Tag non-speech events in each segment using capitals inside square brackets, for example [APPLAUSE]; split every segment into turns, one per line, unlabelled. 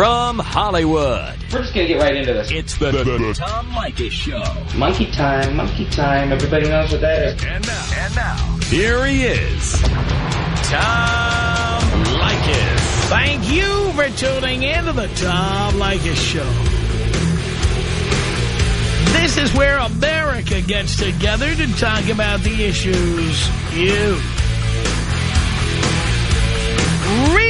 From Hollywood.
We're just going to get right into this.
It's the, the, the Tom Leykis Show.
Monkey time, monkey time. Everybody knows what that is.
And now, and now, here he is, Tom Leykis.
Thank you for tuning in to the Tom Leykis Show. This is where America gets together to talk about the issues you really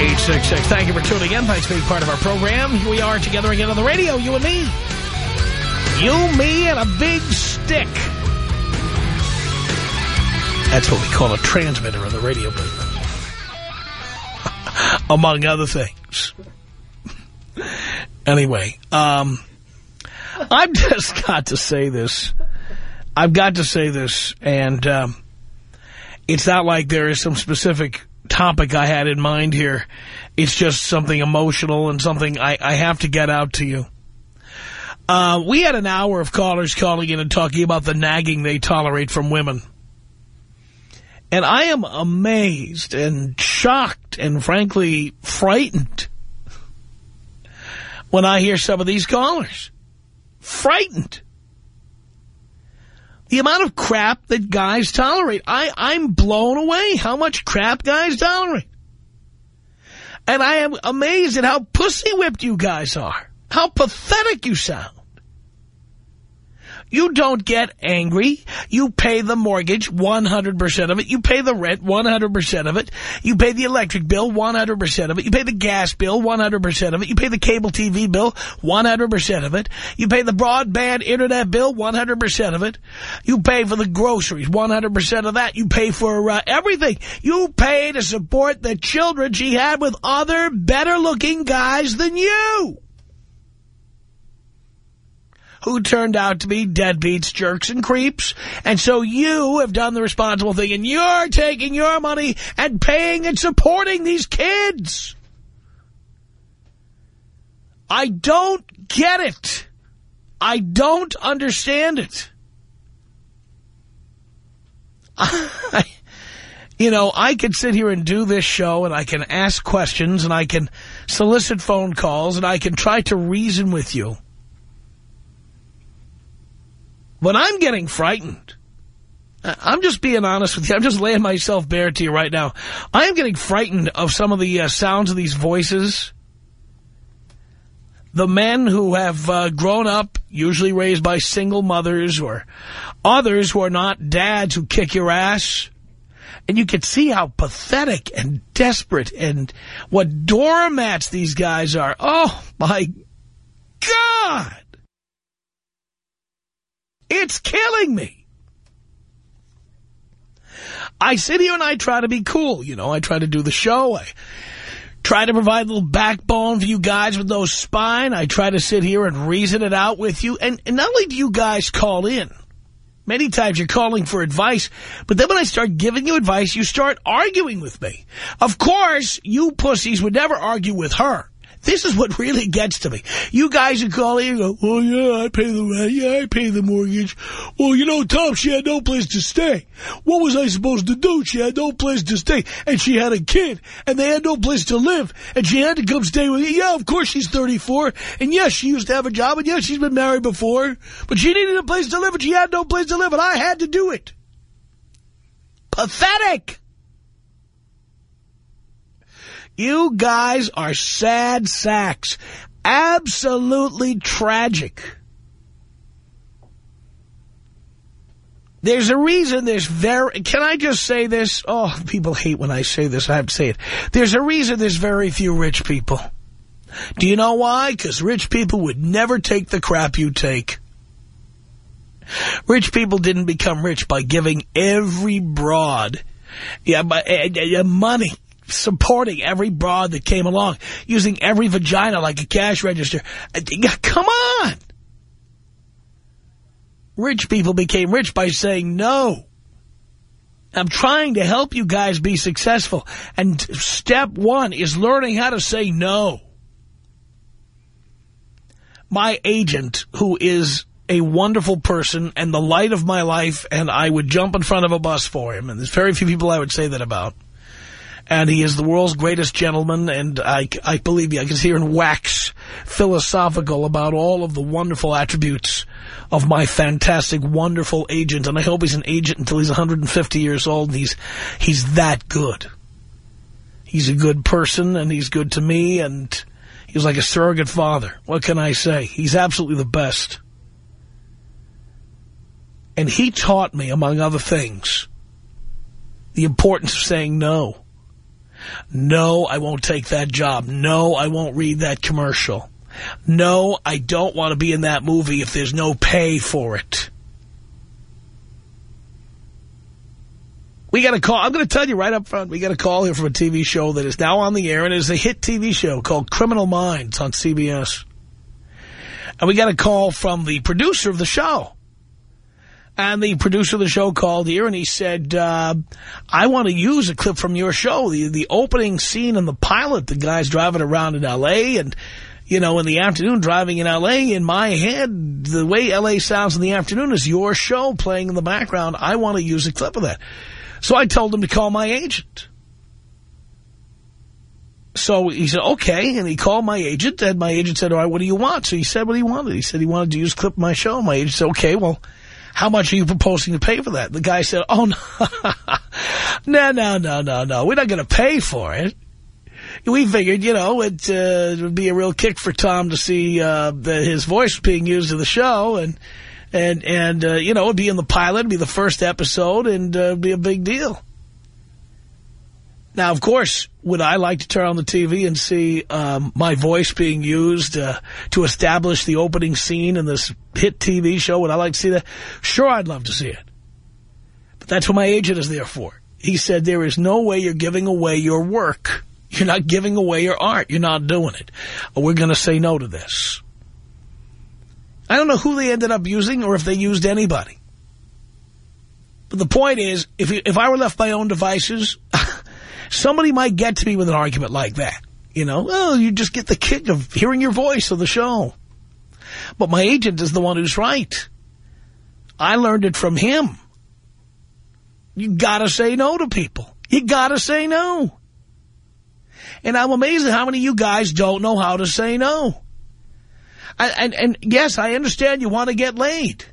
Thank you for tuning in. Thanks for being part of our program. Here we are together again on the radio, you and me. You, me, and a big stick. That's what we call a transmitter in the radio business. [LAUGHS] Among other things. [LAUGHS] anyway, um... I've just got to say this. I've got to say this, and um, it's not like there is some specific topic I had in mind here. It's just something emotional and something I, I have to get out to you. Uh, we had an hour of callers calling in and talking about the nagging they tolerate from women. And I am amazed and shocked and frankly frightened when I hear some of these callers frightened. The amount of crap that guys tolerate. I, I'm blown away how much crap guys tolerate. And I am amazed at how pussy-whipped you guys are. How pathetic you sound. You don't get angry. You pay the mortgage, 100% of it. You pay the rent, 100% of it. You pay the electric bill, 100% of it. You pay the gas bill, 100% of it. You pay the cable TV bill, 100% of it. You pay the broadband internet bill, 100% of it. You pay for the groceries, 100% of that. You pay for uh, everything. You pay to support the children she had with other better-looking guys than you who turned out to be deadbeats, jerks, and creeps. And so you have done the responsible thing, and you're taking your money and paying and supporting these kids. I don't get it. I don't understand it. I, you know, I could sit here and do this show, and I can ask questions, and I can solicit phone calls, and I can try to reason with you. But I'm getting frightened. I'm just being honest with you. I'm just laying myself bare to you right now. I am getting frightened of some of the uh, sounds of these voices. The men who have uh, grown up, usually raised by single mothers or others who are not dads who kick your ass. And you can see how pathetic and desperate and what doormats these guys are. Oh, my God. It's killing me. I sit here and I try to be cool. You know, I try to do the show. I try to provide a little backbone for you guys with no spine. I try to sit here and reason it out with you. And, and not only do you guys call in, many times you're calling for advice, but then when I start giving you advice, you start arguing with me. Of course, you pussies would never argue with her. This is what really gets to me. You guys are calling and go, oh, yeah, I pay the rent. Yeah, I pay the mortgage. Well, you know, Tom, she had no place to stay. What was I supposed to do? She had no place to stay. And she had a kid. And they had no place to live. And she had to come stay with me. Yeah, of course she's 34. And yes, she used to have a job. And yes, she's been married before. But she needed a place to live. And she had no place to live. And I had to do it. Pathetic. You guys are sad sacks. Absolutely tragic. There's a reason there's very... Can I just say this? Oh, people hate when I say this. I have to say it. There's a reason there's very few rich people. Do you know why? Because rich people would never take the crap you take. Rich people didn't become rich by giving every broad yeah, uh, uh, money supporting every broad that came along, using every vagina like a cash register. Come on! Rich people became rich by saying no. I'm trying to help you guys be successful. And step one is learning how to say no. My agent, who is a wonderful person and the light of my life, and I would jump in front of a bus for him. And there's very few people I would say that about. And he is the world's greatest gentleman, and I, I believe you, I can see and wax philosophical about all of the wonderful attributes of my fantastic, wonderful agent. And I hope he's an agent until he's 150 years old, and he's, he's that good. He's a good person, and he's good to me, and he's like a surrogate father. What can I say? He's absolutely the best. And he taught me, among other things, the importance of saying no. No, I won't take that job. No, I won't read that commercial. No, I don't want to be in that movie if there's no pay for it. We got a call. I'm going to tell you right up front. We got a call here from a TV show that is now on the air and is a hit TV show called Criminal Minds on CBS. And we got a call from the producer of the show. And the producer of the show called here and he said, uh, I want to use a clip from your show. The, the opening scene in the pilot, the guy's driving around in L.A. and, you know, in the afternoon driving in L.A. In my head, the way L.A. sounds in the afternoon is your show playing in the background. I want to use a clip of that. So I told him to call my agent. So he said, okay. And he called my agent, and my agent said, all right, what do you want? So he said what he wanted. He said he wanted to use clip of my show. My agent said, okay, well, how much are you proposing to pay for that? The guy said, oh, [LAUGHS] no, no, no, no, no. We're not going to pay for it. We figured, you know, it, uh, it would be a real kick for Tom to see uh, that his voice being used in the show. And, and and uh, you know, it'd be in the pilot, it'd be the first episode, and uh, it'd be a big deal. Now, of course, would I like to turn on the TV and see um, my voice being used uh, to establish the opening scene in this hit TV show? Would I like to see that? Sure, I'd love to see it. But that's what my agent is there for. He said, there is no way you're giving away your work. You're not giving away your art. You're not doing it. We're going to say no to this. I don't know who they ended up using or if they used anybody. But the point is, if, if I were left my own devices... [LAUGHS] Somebody might get to me with an argument like that. You know, oh, you just get the kick of hearing your voice on the show. But my agent is the one who's right. I learned it from him. You gotta say no to people. You gotta say no. And I'm amazed at how many of you guys don't know how to say no. And, and, and yes, I understand you want to get laid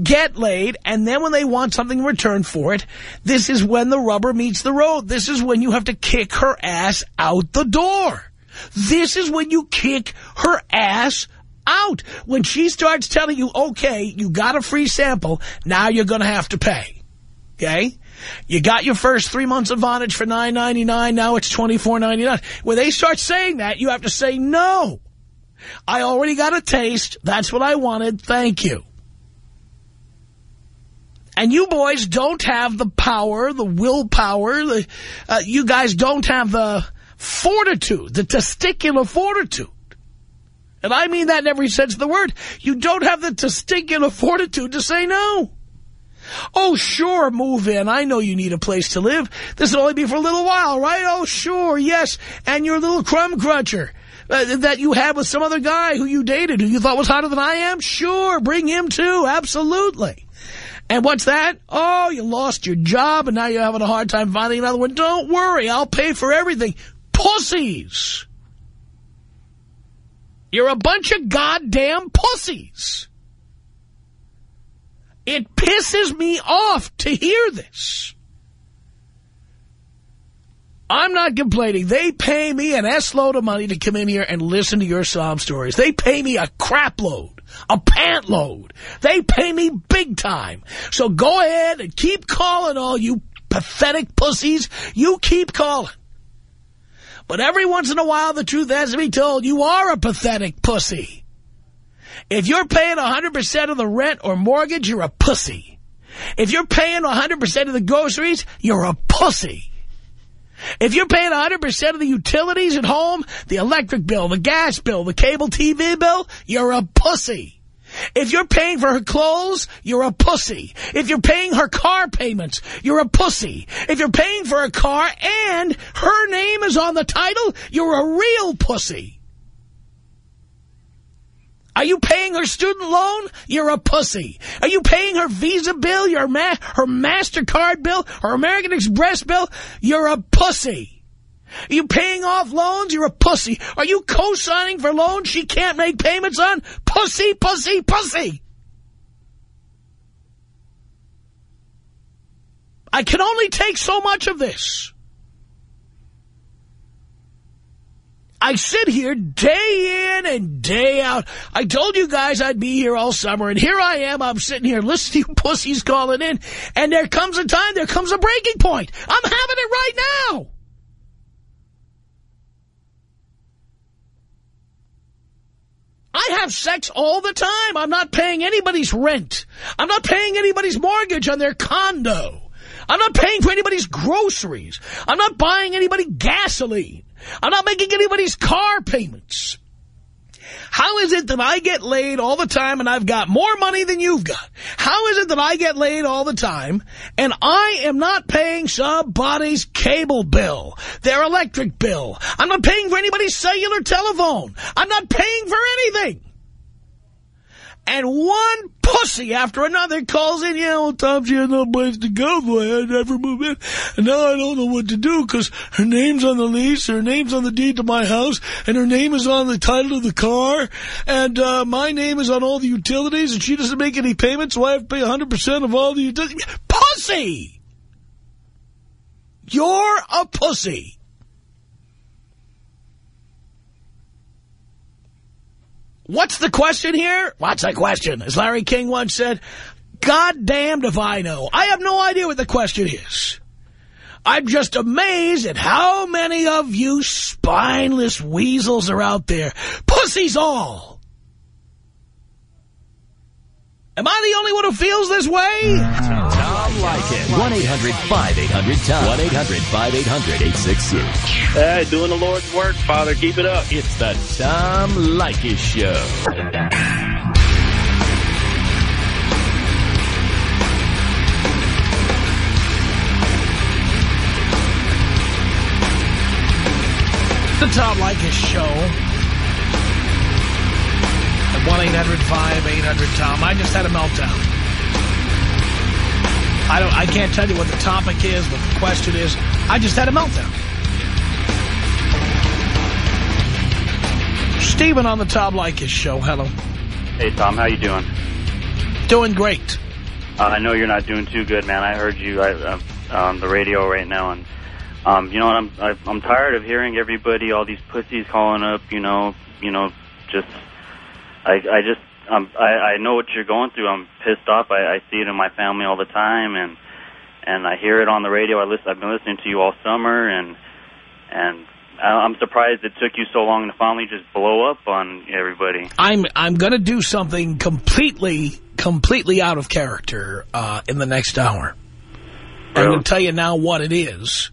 get laid, and then when they want something in return for it, this is when the rubber meets the road. This is when you have to kick her ass out the door. This is when you kick her ass out. When she starts telling you, okay, you got a free sample, now you're going to have to pay. Okay? You got your first three months of Vonage for $9.99, now it's $24.99. When they start saying that, you have to say, no. I already got a taste. That's what I wanted. Thank you. And you boys don't have the power, the willpower. The, uh, you guys don't have the fortitude, the testicular fortitude. And I mean that in every sense of the word. You don't have the testicular fortitude to say no. Oh, sure, move in. I know you need a place to live. This will only be for a little while, right? Oh, sure, yes. And your little crumb cruncher uh, that you had with some other guy who you dated, who you thought was hotter than I am? Sure, bring him too. Absolutely. And what's that? Oh, you lost your job and now you're having a hard time finding another one. Don't worry, I'll pay for everything. Pussies! You're a bunch of goddamn pussies. It pisses me off to hear this. I'm not complaining. They pay me an S-load of money to come in here and listen to your sob stories. They pay me a crap load a pant load. They pay me big time. So go ahead and keep calling all you pathetic pussies. You keep calling. But every once in a while, the truth has to be told, you are a pathetic pussy. If you're paying 100% of the rent or mortgage, you're a pussy. If you're paying 100% of the groceries, you're a pussy. If you're paying 100% of the utilities at home, the electric bill, the gas bill, the cable TV bill, you're a pussy. If you're paying for her clothes, you're a pussy. If you're paying her car payments, you're a pussy. If you're paying for a car and her name is on the title, you're a real pussy. Are you paying her student loan? You're a pussy. Are you paying her Visa bill, your ma her MasterCard bill, her American Express bill? You're a pussy. Are you paying off loans? You're a pussy. Are you co-signing for loans she can't make payments on? Pussy, pussy, pussy. I can only take so much of this. I sit here day in and day out. I told you guys I'd be here all summer, and here I am. I'm sitting here listening to you pussies calling in, and there comes a time, there comes a breaking point. I'm having it right now. I have sex all the time. I'm not paying anybody's rent. I'm not paying anybody's mortgage on their condo. I'm not paying for anybody's groceries. I'm not buying anybody gasoline. I'm not making anybody's car payments. How is it that I get laid all the time and I've got more money than you've got? How is it that I get laid all the time and I am not paying somebody's cable bill, their electric bill? I'm not paying for anybody's cellular telephone. I'm not paying for anything. And one pussy after another calls in, yeah, well, Tom, she had no place to go, so I her move in. And now I don't know what to do because her name's on the lease, her name's on the deed to my house, and her name is on the title of the car, and uh, my name is on all the utilities, and she doesn't make any payments, so I have to pay 100% of all the utilities. Pussy! You're a pussy. What's the question here? What's the question? As Larry King once said, God damned if I know. I have no idea what the question is. I'm just amazed at how many of you spineless weasels are out there. Pussies all. Am I the only one who feels this way? Mm-hmm.
Tom Leykis. 1-800-5800-TOM. 1-800-5800-866.
Hey, doing the Lord's work, Father. Keep it up.
It's the Tom Leykis Show.
The Tom Leykis Show. At 1-800-5800-TOM. I just had a meltdown. I don't. I can't tell you what the topic is, what the question is. I just had a meltdown. Stephen on the Tom Leykis Show. Hello.
Hey, Tom. How you doing?
Doing great.
Uh, I know you're not doing too good, man. I heard you I, uh, on the radio right now, and um, you know what? I'm I, I'm tired of hearing everybody, all these pussies calling up. You know, you know, just I I just um I I know what you're going through. I'm pissed off. I, I see it in my family all the time, and and I hear it on the radio. I listen. I've been listening to you all summer, and and I- I'm surprised it took you so long to finally just blow up on everybody.
I'm I'm going to do something completely completely out of character uh, in the next hour. I'm going to tell you now what it is.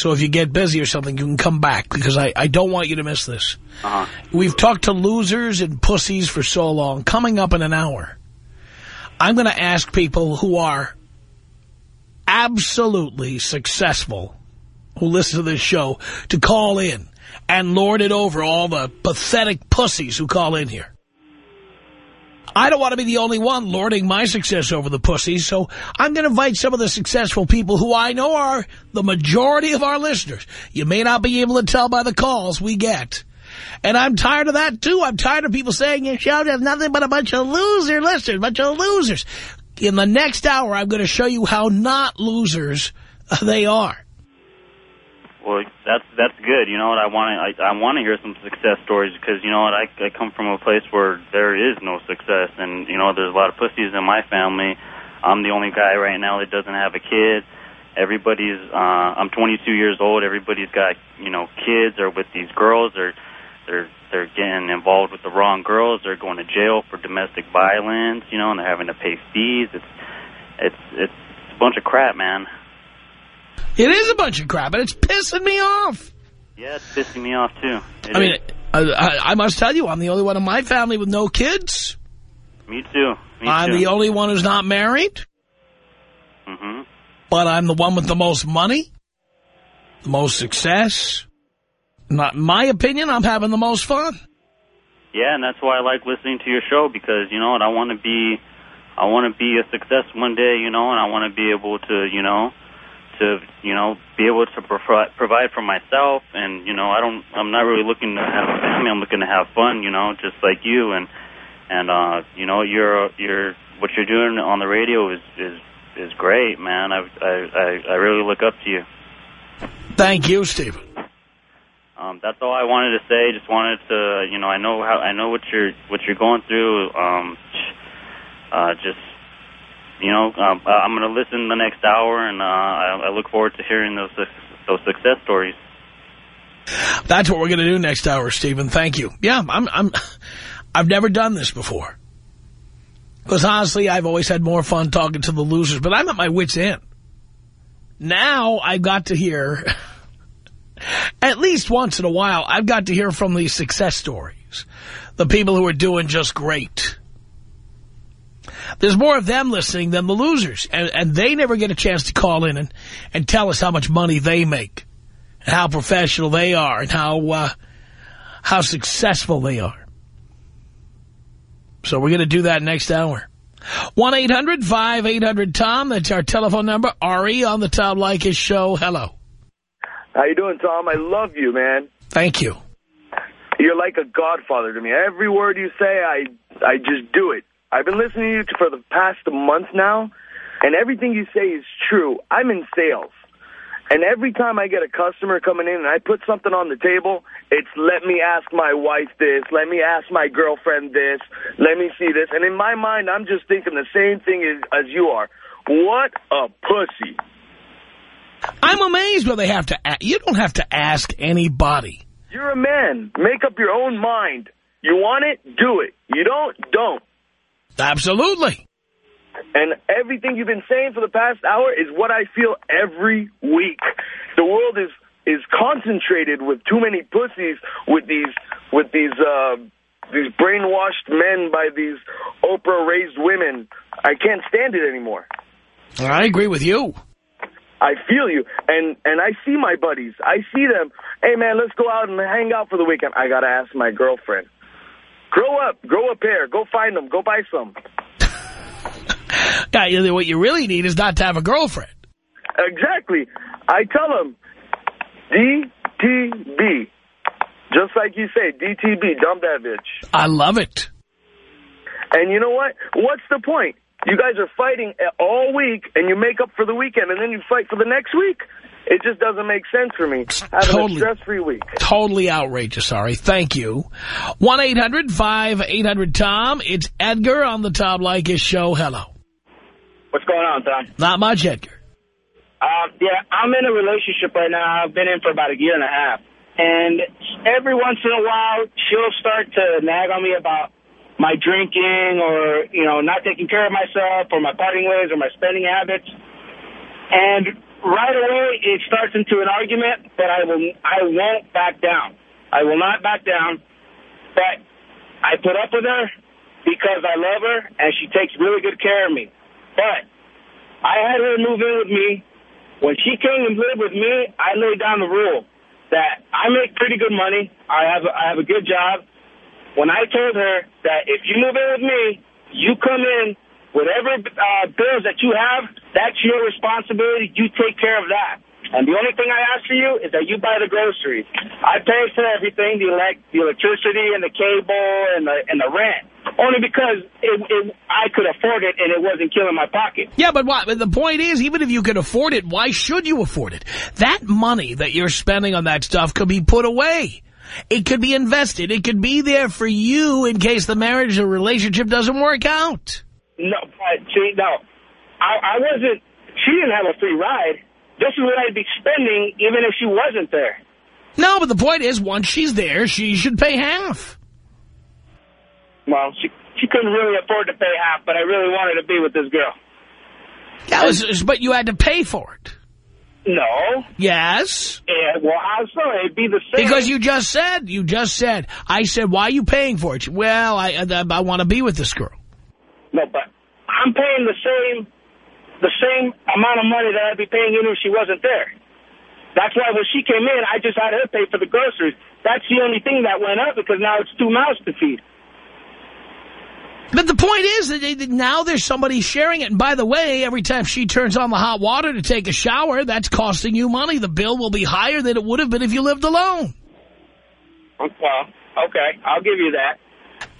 So if you get busy or something, you can come back because I, I don't want you to miss this.
Uh-huh.
We've talked to losers and pussies for so long. Coming up in an hour, I'm going to ask people who are absolutely successful who listen to this show to call in and lord it over all the pathetic pussies who call in here. I don't want to be the only one lording my success over the pussies, so I'm going to invite some of the successful people who I know are the majority of our listeners. You may not be able to tell by the calls we get. And I'm tired of that, too. I'm tired of people saying your show has nothing but a bunch of loser listeners, a bunch of losers. In the next hour, I'm going to show you how not losers [LAUGHS] they are.
Well, that's that's good. You know what? I want to I, I want to hear some success stories because you know what? I I come from a place where there is no success, and you know there's a lot of pussies in my family. I'm the only guy right now that doesn't have a kid. Everybody's uh, I'm 22 years old. Everybody's got you know kids or with these girls or they're they're getting involved with the wrong girls. They're going to jail for domestic violence. You know, and they're having to pay fees. It's it's it's a bunch of crap, man.
It is a bunch of crap, and it's pissing me off.
Yeah, it's pissing me off, too. It
I mean,
is.
I, I, I must tell you, I'm the only one in my family with no kids.
me too. Me
I'm
too.
the only one who's not married, Mm
-hmm.
but I'm the one with the most money, the most success. Not in my opinion, I'm having the most fun.
Yeah, and that's why I like listening to your show because you know what I want to be. I want to be a success one day, you know, and I want to be able to, you know, to you know be able to provide provide for myself, and you know I don't. I'm not really looking to have a family. I'm looking to have fun, you know, just like you, and and uh, you know you're you're what you're doing on the radio is is is great, man. I I I, I really look up to you.
Thank you, Stephen.
Um, that's all I wanted to say. Just wanted to, you know, I know how I know what you're what you're going through. Um, uh, just, you know, um, I'm going to listen the next hour, and uh, I, I look forward to hearing those those success stories.
That's what we're going to do next hour, Stephen. Thank you. Yeah, I'm, I'm, [LAUGHS] I've never done this before. Because honestly, I've always had more fun talking to the losers, but I'm at my wit's end. Now I've got to hear, [LAUGHS] at least once in a while, I've got to hear from the success stories. The people who are doing just great. There's more of them listening than the losers, and, and they never get a chance to call in and, and tell us how much money they make and how professional they are and how uh, how successful they are. So we're going to do that next hour. 1-800-5800-TOM. That's our telephone number. Ari on the Tom Leykis show. Hello.
How you doing, Tom? I love you, man.
Thank you.
You're like a godfather to me. Every word you say, I I just do it. I've been listening to you for the past month now, and everything you say is true. I'm in sales. And every time I get a customer coming in and I put something on the table, it's let me ask my wife this, let me ask my girlfriend this, let me see this. And in my mind, I'm just thinking the same thing as, as you are. What a pussy.
I'm amazed where they have to, a you don't have to ask anybody.
You're a man. Make up your own mind. You want it, do it. You don't, don't.
Absolutely.
And everything you've been saying for the past hour is what I feel every week. The world is is concentrated with too many pussies with these with these uh these brainwashed men by these Oprah raised women. I can't stand it anymore.
I agree with you.
I feel you. And and I see my buddies. I see them. Hey man, let's go out and hang out for the weekend. I got to ask my girlfriend. Grow up, grow a pair, go find them, go buy some.
Yeah, what you really need is not to have a girlfriend.
Exactly. I tell them, DTB. Just like you say, DTB, dump that bitch.
I love it.
And you know what? What's the point? You guys are fighting all week, and you make up for the weekend, and then you fight for the next week? It just doesn't make sense for me. Having
Totally.
a stress-free week.
Totally outrageous, sorry. Thank you. 1-800-5800-TOM. It's Edgar on the Tom Leykis show. Hello.
What's going on, Tom?
Not much, Edgar.
Um, yeah, I'm in a relationship right now. I've been in for about a year and a half. And every once in a while, she'll start to nag on me about my drinking or, you know, not taking care of myself or my parting ways or my spending habits. And right away, it starts into an argument, but I will, I won't back down. I will not back down. But I put up with her because I love her and she takes really good care of me. But I had her move in with me. When she came and lived with me, I laid down the rule that I make pretty good money. I have a, I have a good job. When I told her that if you move in with me, you come in, whatever uh, bills that you have, that's your responsibility. You take care of that. And the only thing I ask for you is that you buy the groceries. I pay for everything, the elect, the electricity and the cable and the and the rent. Only because it, it, I could afford it and it wasn't killing my pocket.
Yeah, but what? The point is, even if you can afford it, why should you afford it? That money that you're spending on that stuff could be put away. It could be invested. It could be there for you in case the marriage or relationship doesn't work out.
No, but see, no, I, I wasn't. She didn't have a free ride. This is what I'd be spending even if she wasn't there.
No, but the point is, once she's there, she should pay half.
Well, she she couldn't really afford to pay half, but I really wanted to be with this girl.
That was- but you had to pay for it.
No.
Yes.
Yeah, well, how so? It'd be the same.
Because you just said, you just said, I said, why are you paying for it? Well, I, I, I want to be with this girl.
No, but I'm paying the same, the same amount of money that I'd be paying even if she wasn't there. That's why when she came in, I just had her pay for the groceries. That's the only thing that went up because now it's two mouths to feed.
But the point is that now there's somebody sharing it. And by the way, every time she turns on the hot water to take a shower, that's costing you money. The bill will be higher than it would have been if you lived alone.
Well, okay, I'll give you that.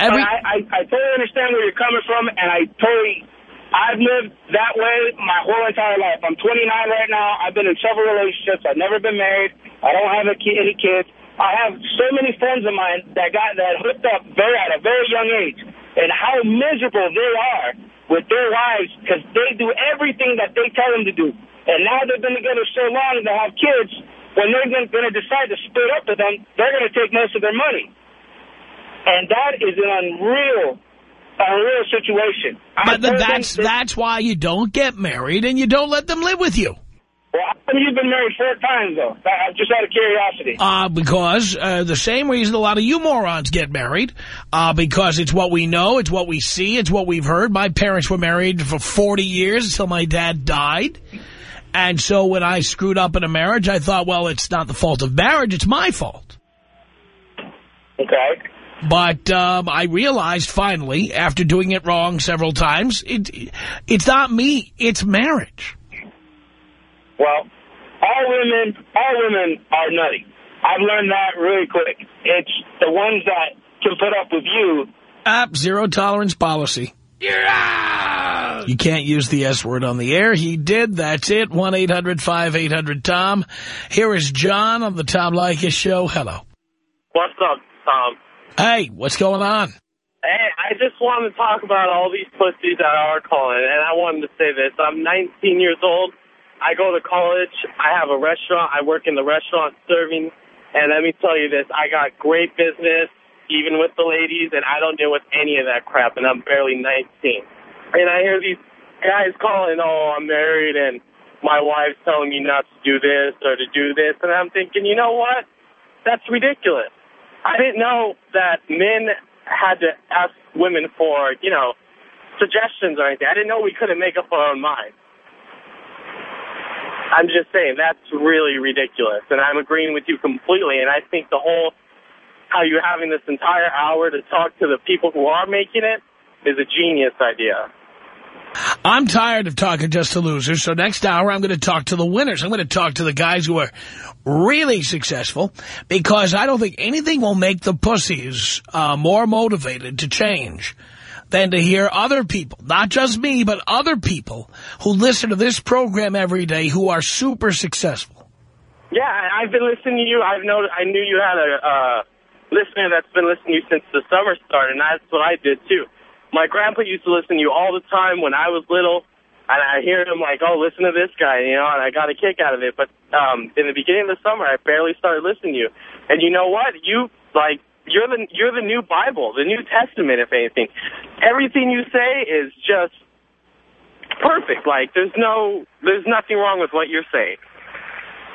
Every,
I, I, I totally understand where you're coming from, and I totally, I've lived that way my whole entire life. I'm 29 right now. I've been in several relationships. I've never been married. I don't have any kids. I have so many friends of mine that got that hooked up very at a very young age, and how miserable they are with their lives because they do everything that they tell them to do. And now they've been together so long to have kids. When they're going to decide to split up with them, they're going to take most of their money. And that is an unreal, unreal situation.
But that's that's why you don't get married and you don't let them live with you.
Well, how come you've been married four times, though? Uh, Just out of curiosity.
Uh, because uh, the same reason a lot of you morons get married, uh, because it's what we know, it's what we see, it's what we've heard. My parents were married for 40 years until my dad died. And so when I screwed up in a marriage, I thought, well, it's not the fault of marriage, it's my fault.
Okay.
But um, I realized finally, after doing it wrong several times, it, it's not me, it's marriage.
Well, all women, all women are nutty. I've learned that really quick. It's the ones that can put up with you.
App zero tolerance policy. You're out! You can't use the S word on the air. He did. That's it. 1-800-5800-TOM. Here is John on the Tom Leykis show. Hello.
What's up, Tom?
Hey, what's going on?
Hey, I just wanted to talk about all these pussies that are calling, and I wanted to say this. I'm 19 years old. I go to college. I have a restaurant. I work in the restaurant serving. And let me tell you this, I got great business, even with the ladies, and I don't deal with any of that crap, and I'm barely 19. And I hear these guys calling, oh, I'm married, and my wife's telling me not to do this or to do this, and I'm thinking, you know what? That's ridiculous. I didn't know that men had to ask women for, you know, suggestions or anything. I didn't know we couldn't make up our own mind. I'm just saying that's really ridiculous, and I'm agreeing with you completely. And I think the whole how you're having this entire hour to talk to the people who are making it is a genius idea.
I'm tired of talking just to losers, so next hour I'm going to talk to the winners. I'm going to talk to the guys who are really successful because I don't think anything will make the pussies uh, more motivated to change than to hear other people, not just me, but other people who listen to this program every day who are super successful.
Yeah, I've been listening to you. I've known I knew you had a uh, listener that's been listening to you since the summer started, and that's what I did too. My grandpa used to listen to you all the time when I was little, and I hear him like, "Oh, listen to this guy," you know, and I got a kick out of it. But um, in the beginning of the summer, I barely started listening to you, and you know what? You like you're the you're the new Bible, the New Testament, if anything. Everything you say is just perfect. Like there's no there's nothing wrong with what you're saying.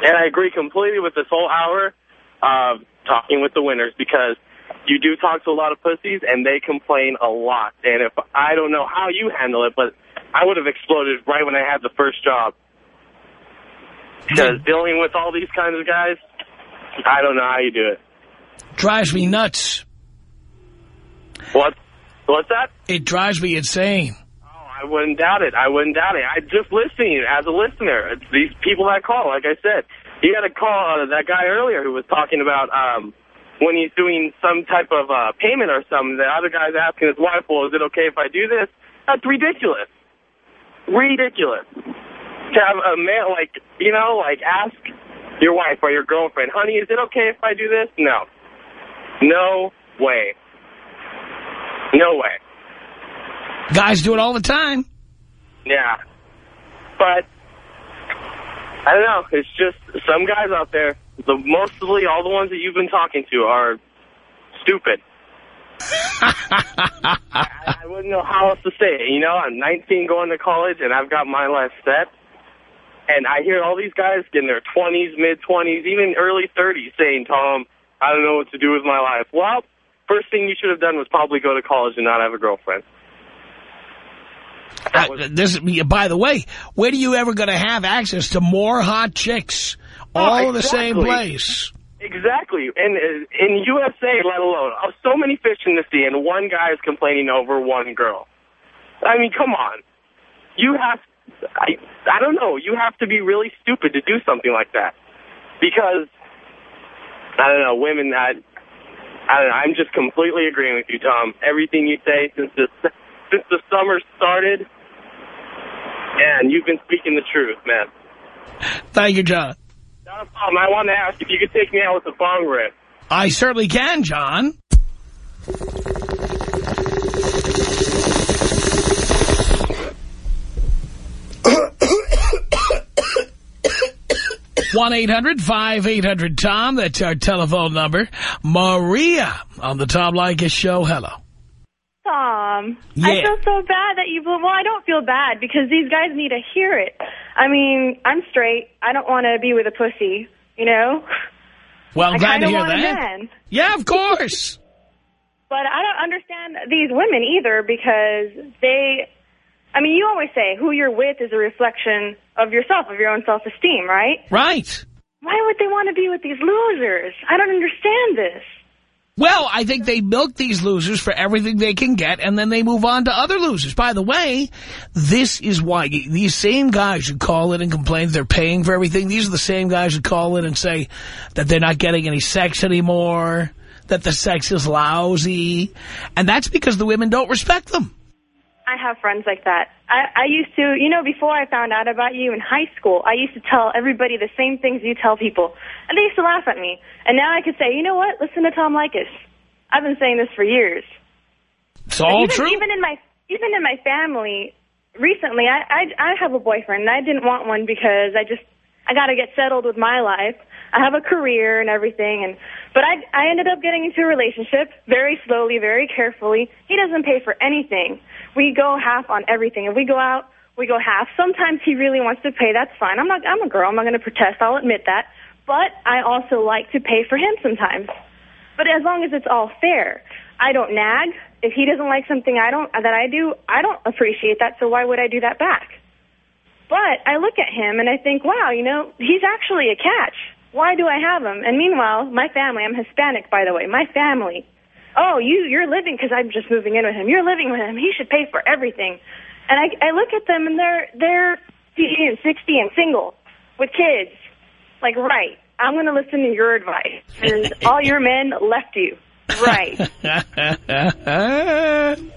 And I agree completely with this whole hour of talking with the winners because you do talk to a lot of pussies and they complain a lot. And if I don't know how you handle it, but I would have exploded right when I had the first job. Hmm. Because dealing with all these kinds of guys, I don't know how you do it.
Drives me nuts.
What? What's that?
It drives me insane.
Oh, I wouldn't doubt it. I wouldn't doubt it. I just listening as a listener. It's these people that call, like I said. You got to call uh, that guy earlier who was talking about um, when he's doing some type of uh, payment or something. The other guy's asking his wife, well, is it okay if I do this? That's ridiculous. Ridiculous. To have a man, like, you know, like ask your wife or your girlfriend, honey, is it okay if I do this? No. No way. No way.
Guys do it all the time.
Yeah. But, I don't know. It's just some guys out there, the mostly all the ones that you've been talking to are stupid. [LAUGHS] I, I wouldn't know how else to say it. You know, I'm 19 going to college, and I've got my life set. And I hear all these guys in their 20s, mid-20s, even early 30s saying, Tom, I don't know what to do with my life. Well, first thing you should have done was probably go to college and not have a girlfriend.
Uh, this, by the way, when are you ever going to have access to more hot chicks all
oh,
in the same place?
Exactly. And uh, in USA, let alone, uh, so many fish in the sea, and one guy is complaining over one girl. I mean, come on. You have, I, I don't know, you have to be really stupid to do something like that. Because, I don't know, women, that I don't know, I'm just completely agreeing with you, Tom. Everything you say since the, since the summer started, and you've been speaking the truth, man.
Thank you, John.
Not a problem. I want to ask if you could take me out with a bong rip.
I certainly can, John. One eight hundred 800 tom That's our telephone number. Maria on the Tom Leykis show. Hello.
Tom,
yeah.
I feel so bad that you... Well, I don't feel bad because these guys need to hear it. I mean, I'm straight. I don't want to be with a pussy, you know?
Well, I'm glad to hear that. Yeah, of course.
but I don't understand these women either because they... I mean, you always say who you're with is a reflection of yourself, of your own self-esteem, right?
Right.
Why would they want to be with these losers? I don't understand this.
Well, I think they milk these losers for everything they can get, and then they move on to other losers. By the way, this is why these same guys who call in and complain they're paying for everything, these are the same guys who call in and say that they're not getting any sex anymore, that the sex is lousy, and that's because the women don't respect them.
I have friends like that. I, I used to, you know, before I found out about you in high school, I used to tell everybody the same things you tell people. And they used to laugh at me. And now I could say, you know what? Listen to Tom Leykis. I've been saying this for years.
It's all
even,
true.
Even in my even in my family, recently, I, I I have a boyfriend. and I didn't want one because I just I got to get settled with my life. I have a career and everything, and but I I ended up getting into a relationship very slowly, very carefully. He doesn't pay for anything. We go half on everything. If we go out, we go half. Sometimes he really wants to pay. That's fine. I'm not. I'm a girl. I'm not going to protest. I'll admit that. But I also like to pay for him sometimes. But as long as it's all fair, I don't nag. If he doesn't like something I don't that I do, I don't appreciate that. So why would I do that back? But I look at him and I think, wow, you know, he's actually a catch. Why do I have him? And meanwhile, my family, I'm Hispanic, by the way, my family, oh, you, you're living because I'm just moving in with him. You're living with him. He should pay for everything. And I, I look at them and they're, they're 50 and 60 and single with kids. Like, right, I'm going to listen to your advice. And [LAUGHS] all your men left you. Right. [LAUGHS]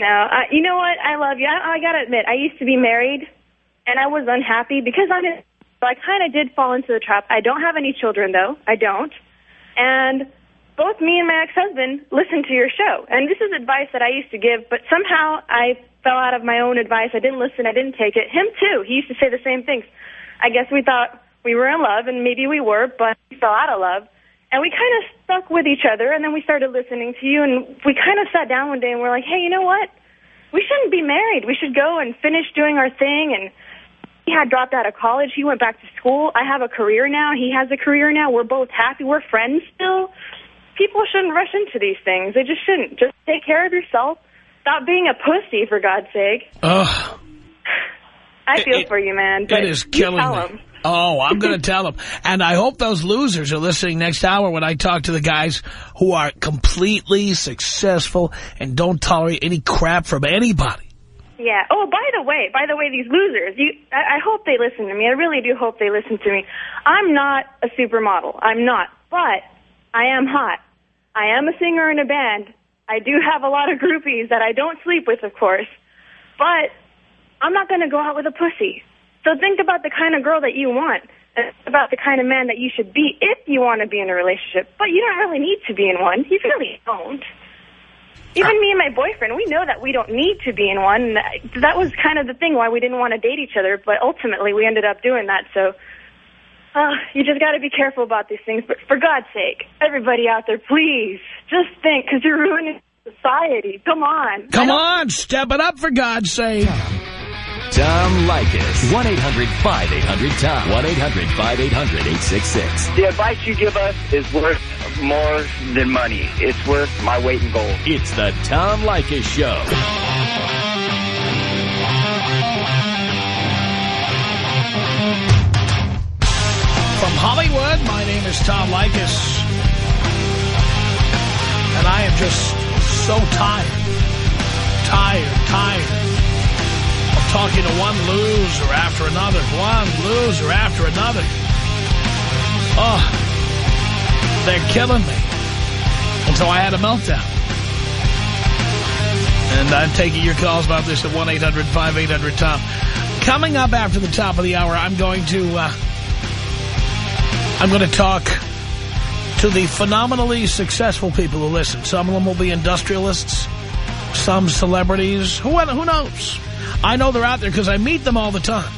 Now, uh, you know what? I love you. I, I got to admit, I used to be married, and I was unhappy because I'm. In, I kind of did fall into the trap. I don't have any children, though. I don't. And both me and my ex-husband listen to your show. And this is advice that I used to give, but somehow I fell out of my own advice. I didn't listen. I didn't take it. Him, too. He used to say the same things. I guess we thought we were in love, and maybe we were, but we fell out of love. And we kind of stuck with each other, and then we started listening to you, and we kind of sat down one day and we're like, hey, you know what? We shouldn't be married. We should go and finish doing our thing. And he had dropped out of college. He went back to school. I have a career now. He has a career now. We're both happy. We're friends still. People shouldn't rush into these things. They just shouldn't. Just take care of yourself. Stop being a pussy, for God's sake.
Ugh.
I feel
It-
for you, man. But
It is killing
tell
me.
him.
Oh, I'm going [LAUGHS] to tell them. And I hope those losers are listening next hour when I talk to the guys who are completely successful and don't tolerate any crap from anybody.
Yeah. Oh, by the way, by the way, these losers, you, I, I hope they listen to me. I really do hope they listen to me. I'm not a supermodel. I'm not. But I am hot. I am a singer in a band. I do have a lot of groupies that I don't sleep with, of course. But I'm not going to go out with a pussy. So think about the kind of girl that you want. About the kind of man that you should be if you want to be in a relationship. But you don't really need to be in one. You really don't. Even me and my boyfriend, we know that we don't need to be in one. That, was kind of the thing why we didn't want to date each other, but ultimately we ended up doing that. So uh, you just got to be careful about these things. But for God's sake, everybody out there, please, just think, because you're ruining society. Come on.
Come on, step it up for God's sake.
Tom Leykis. 1-800-5800-TOM. 1-800-5800-866.
The advice you give us is worth more than money. It's worth my weight in gold.
It's the Tom Leykis Show.
From Hollywood, my name is Tom Leykis. And I am just so tired, tired, tired of talking to one loser after another, one loser after another. Oh, they're killing me. And so I had a meltdown. And I'm taking your calls about this at 1-800-5800-TOM. Coming up after the top of the hour, I'm going to... Uh, I'm going to talk to the phenomenally successful people who listen. Some of them will be industrialists, some celebrities, who, who knows? I know they're out there because I meet them all the time.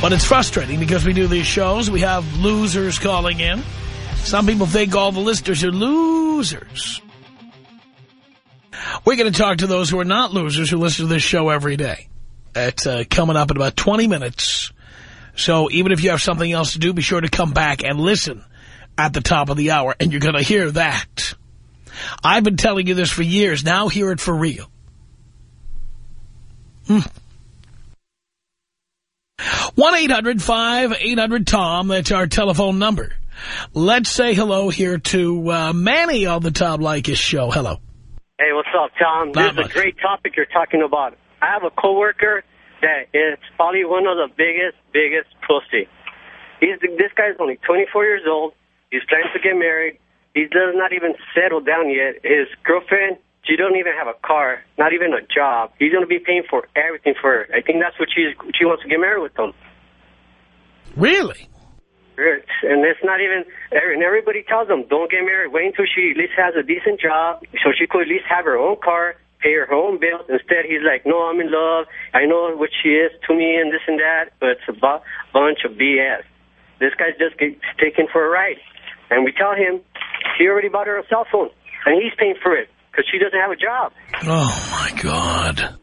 But it's frustrating because we do these shows. We have losers calling in. Some people think all the listeners are losers. We're going to talk to those who are not losers who listen to this show every day. It's uh, coming up in about 20 minutes. So even if you have something else to do, be sure to come back and listen at the top of the hour, and you're going to hear that. I've been telling you this for years. Now hear it for real. Hmm. 1-800-5800-TOM. That's our telephone number. Let's say hello here to uh, Manny on the Tom Leykis show. Hello.
Hey, what's up, Tom?
Not
this is a great topic you're talking about. I have a coworker that is probably one of the biggest, biggest pussy. He's this guy's only 24 years old. He's planning to get married. He does not even settle down yet. His girlfriend, she don't even have a car, not even a job. He's going to be paying for everything for her. I think that's what she's, she wants to get married with him.
Really?
And it's not even, and everybody tells him, don't get married. Wait until she at least has a decent job so she could at least have her own car, pay her own bills. Instead, he's like, no, I'm in love. I know what she is to me and this and that, but it's a bu bunch of BS. This guy's just taken for a ride. And we tell him, she already bought her a cell phone, and he's paying for it because she doesn't have a job.
Oh, my God.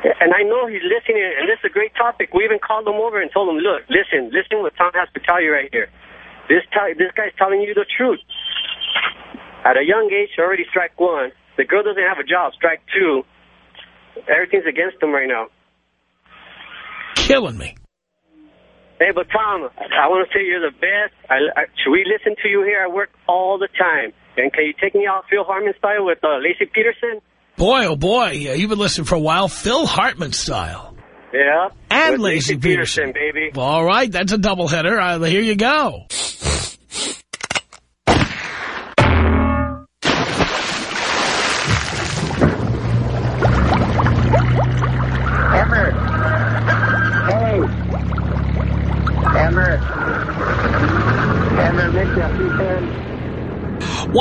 And I know he's listening, and this is a great topic. We even called him over and told him, look, listen, listen what Tom has to tell you right here. This this guy's telling you the truth. At a young age, she already strike one. The girl doesn't have a job, strike two. Everything's against him right now.
Killing me.
Hey, but Tom, I want to say you're the best. I, I, we listen to you here I work all the time. And can you take me out Phil Hartman style with uh, Laci Peterson?
Boy, oh boy, yeah, you've been listening for a while. Phil Hartman style.
Yeah.
And
With
Laci
Peterson, baby.
All right, that's a doubleheader. Uh, here you go.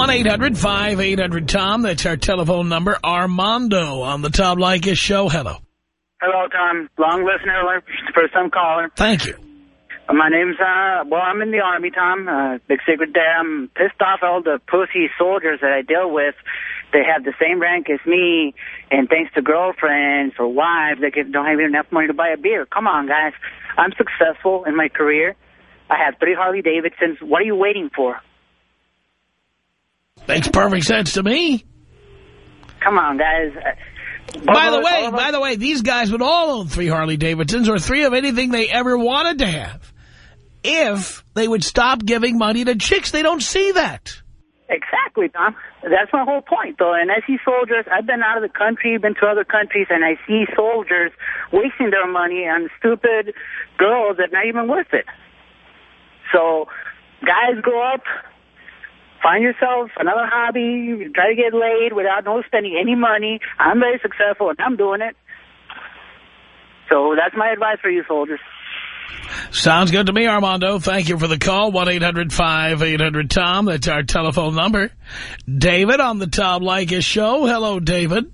1-800-5800-TOM. That's our telephone number. Armando on the Tom Leykis show. Hello.
Hello, Tom. Long listener, first time caller.
Thank you.
Uh, My name's, uh, well, I'm in the Army, Tom. Uh, big secret there. I'm pissed off all the pussy soldiers that I deal with. They have the same rank as me, and thanks to girlfriends or wives, they don't have enough money to buy a beer. Come on, guys. I'm successful in my career. I have three Harley Davidsons. What are you waiting for?
Makes perfect sense to me.
Come on, guys. Uh,
By the way,
all of us-
by the way, these guys would all own three Harley Davidsons or three of anything they ever wanted to have if they would stop giving money to chicks. They don't see that.
Exactly, Tom. That's my whole point, though. And I see soldiers, I've been out of the country, been to other countries, and I see soldiers wasting their money on stupid girls that not even worth it. So, guys, grow up, find yourself another hobby, try to get laid without no spending any money. I'm very successful, and I'm doing it. So that's my advice for you soldiers.
Sounds good to me, Armando. Thank you for the call. 1-800-5800-TOM. That's our telephone number. David on the Tom Leykis show. Hello, David.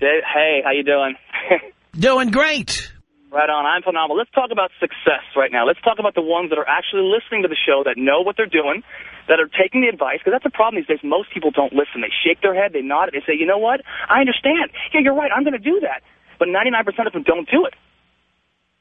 Hey, how you doing? [LAUGHS]
Doing great.
Right on. I'm phenomenal. Let's talk about success right now. Let's talk about the ones that are actually listening to the show, that know what they're doing, that are taking the advice, because that's the problem these days. Most people don't listen. They shake their head, they nod, they say, you know what? I understand. Yeah, you're right. I'm going to do that. But 99% of them don't do it.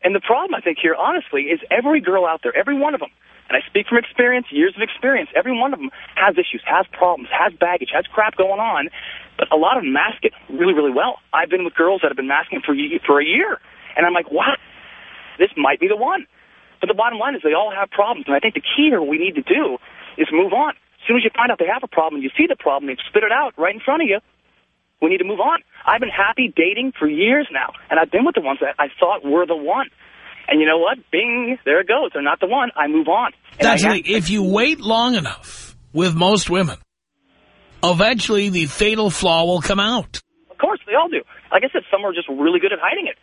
And the problem, I think, here, honestly, is every girl out there, every one of them, and I speak from experience, years of experience, every one of them has issues, has problems, has baggage, has crap going on, but a lot of them mask it really, really well. I've been with girls that have been masking for, for a year, and I'm like, wow, this might be the one. But the bottom line is they all have problems, and I think the key here, we need to do is move on. As soon as you find out they have a problem, you see the problem, they spit it out right in front of you, we need to move on. I've been happy dating for years now, and I've been with the ones that I thought were the one. And you know what? Bing, there it goes. They're not the one. I move on. I.
If you wait long enough with most women, eventually the fatal flaw will come out.
Of course, they all do. Like I said, some are just really good at hiding it.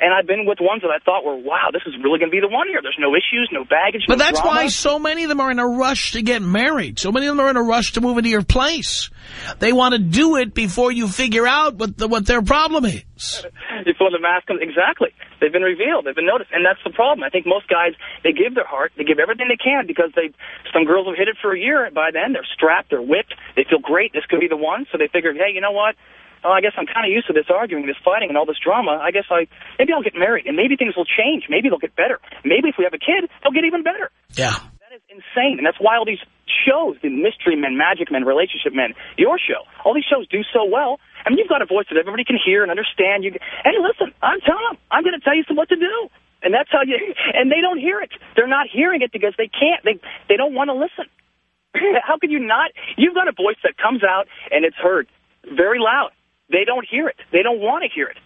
And I've been with ones that I thought were, wow, this is really going to be the one here. There's no issues, no baggage,
But
no
that's
drama.
why so many of them are in a rush to get married. So many of them are in a rush to move into your place. They want to do it before you figure out what the, what their problem is.
Before the mask comes, exactly. They've been revealed. They've been noticed. And that's the problem. I think most guys, they give their heart. They give everything they can because they, some girls have hit it for a year. And By then, they're strapped. They're whipped. They feel great. This could be the one. So they figure, hey, you know what? Oh, I guess I'm kind of used to this arguing, this fighting, and all this drama. I guess I maybe I'll get married, and maybe things will change. Maybe they'll get better. Maybe if we have a kid, they'll get even better.
Yeah.
That is insane, and that's why all these shows, the mystery men, magic men, relationship men, your show, all these shows do so well. I mean, you've got a voice that everybody can hear and understand. You, hey, listen, I'm telling them, I'm going to tell you some what to do, and that's how you. [LAUGHS] And they don't hear it. They're not hearing it because they can't. They they don't want to listen. [LAUGHS] How can you not? You've got a voice that comes out and it's heard very loud. They don't hear it. They don't want to hear it.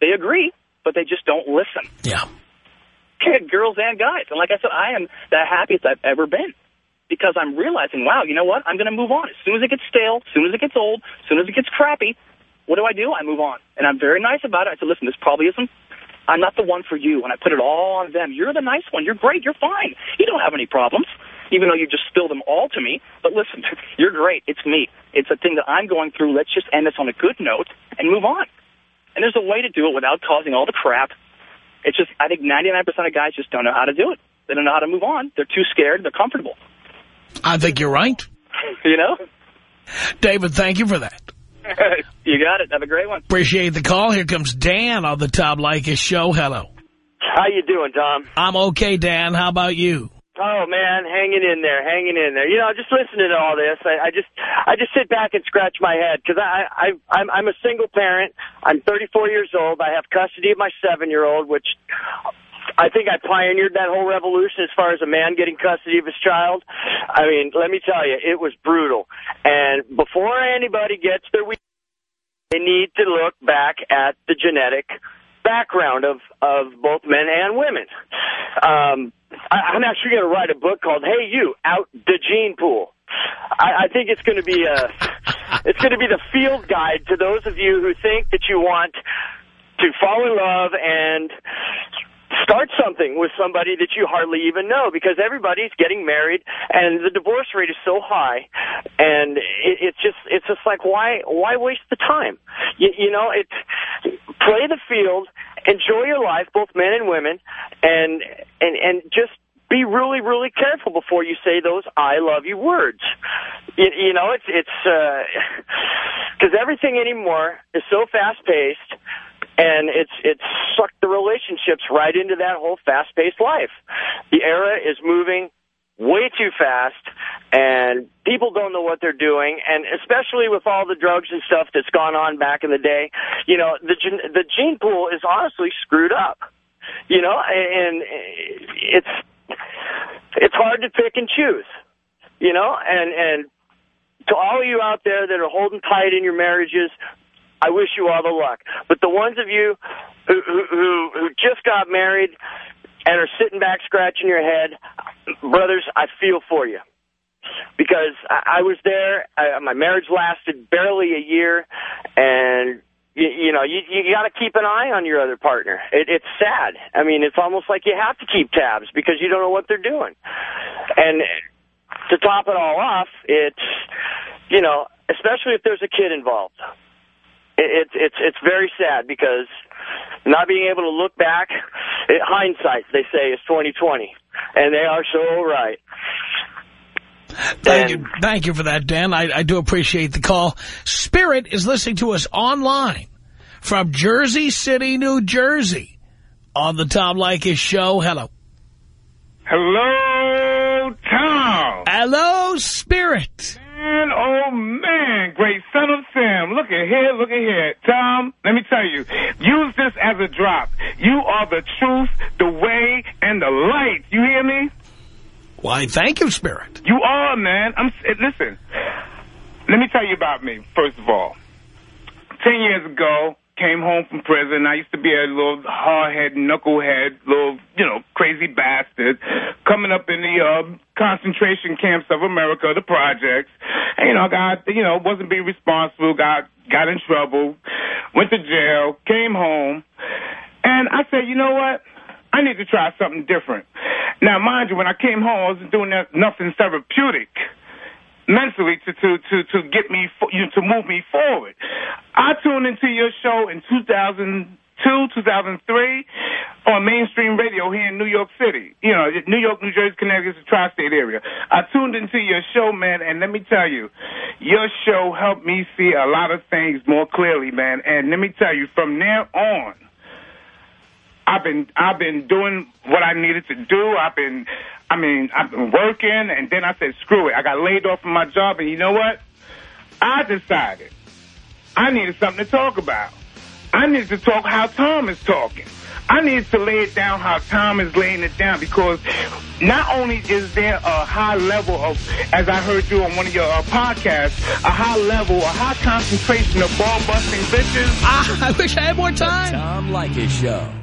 They agree, but they just don't listen.
Yeah.
Girls and guys. And like I said, I am the happiest I've ever been because I'm realizing, wow, you know what? I'm going to move on. As soon as it gets stale, as soon as it gets old, as soon as it gets crappy, what do I do? I move on. And I'm very nice about it. I said, listen, this probably isn't, I'm not the one for you. And I put it all on them. You're the nice one. You're great. You're fine. You don't have any problems, even though you just spilled them all to me. But listen, [LAUGHS] you're great. It's me. It's a thing that I'm going through. Let's just end this on a good note and move on. And there's a way to do it without causing all the crap. It's just, I think 99% of guys just don't know how to do it. They don't know how to move on. They're too scared. They're comfortable.
I think you're right. [LAUGHS]
You know?
David, thank you for that. [LAUGHS]
you got it. Have a great one.
Appreciate the call. Here comes Dan on the Tom Leykis show. Hello.
How you doing, Tom?
I'm okay, Dan. How about you?
Oh man, hanging in there, hanging in there. You know, just listening to all this, I, I just, I just sit back and scratch my head because I, I, I'm, I'm a single parent. I'm 34 years old. I have custody of my seven-year-old, which I think I pioneered that whole revolution as far as a man getting custody of his child. I mean, let me tell you, it was brutal. And before anybody gets their, we, they need to look back at the genetic background of of both men and women. Um, I, I'm actually going to write a book called "Hey You Out the Gene Pool." I, I think it's going to be a [LAUGHS] it's going to be the field guide to those of you who think that you want to fall in love and start something with somebody that you hardly even know because everybody's getting married and the divorce rate is so high and it, it's just it's just like why why waste the time? You, you know it play the field enjoy your life both men and women and and and just be really really careful before you say those i love you words. You, you know it's it's uh, because everything anymore is so fast paced and it's it's sucked the relationships right into that whole fast-paced life. The era is moving way too fast, and people don't know what they're doing, and especially with all the drugs and stuff that's gone on back in the day, you know, the the gene pool is honestly screwed up. You know, and it's it's hard to pick and choose. You know, and and to all of you out there that are holding tight in your marriages, I wish you all the luck. But the ones of you who, who, who just got married and are sitting back scratching your head, brothers, I feel for you. Because I, I was there, I, my marriage lasted barely a year, and you, you know, you, you got to keep an eye on your other partner. It, it's sad. I mean, it's almost like you have to keep tabs because you don't know what they're doing. And to top it all off, it's, you know, especially if there's a kid involved it's it's it's very sad because not being able to look back, it, hindsight they say is twenty twenty, and they are so right.
Thank you, thank you for that, Dan. I, I do appreciate the call. Spirit is listening to us online from Jersey City, New Jersey, On the Tom Leykis show, hello.
Hello, Tom.
Hello, Spirit.
Man, oh man, great son of Sam. Look at here, look at here. Tom, let me tell you, use this as a drop. You are the truth, the way, and the light. You hear me?
Why, thank you, Spirit.
You are, man. I'm. Listen, let me tell you about me, first of all. Ten years ago, came home from prison. I used to be a little hard-head, knucklehead, little, you know, crazy bastard, coming up in the uh, concentration camps of America, the projects. And, you know, I got, you know, wasn't being responsible, got got in trouble, went to jail, came home, and I said, you know what? I need to try something different. Now, mind you, when I came home, I wasn't doing nothing therapeutic mentally to to to to get me you know, to move me forward. I tuned into your show in 2002, 2003 on mainstream radio here in New York City. You know, New York, New Jersey, Connecticut, the tri-state area. I tuned into your show, man, and let me tell you, your show helped me see a lot of things more clearly, man. And let me tell you, from there on, I've been I've been doing what I needed to do. I've been I mean, I've been working, and then I said, screw it. I got laid off from my job, and you know what? I decided I needed something to talk about. I needed to talk how Tom is talking. I needed to lay it down how Tom is laying it down because not only is there a high level of, as I heard you on one of your uh, podcasts, a high level, a high concentration of ball busting bitches.
Ah, [LAUGHS] I wish I had more time.
The Tom Leykis Show.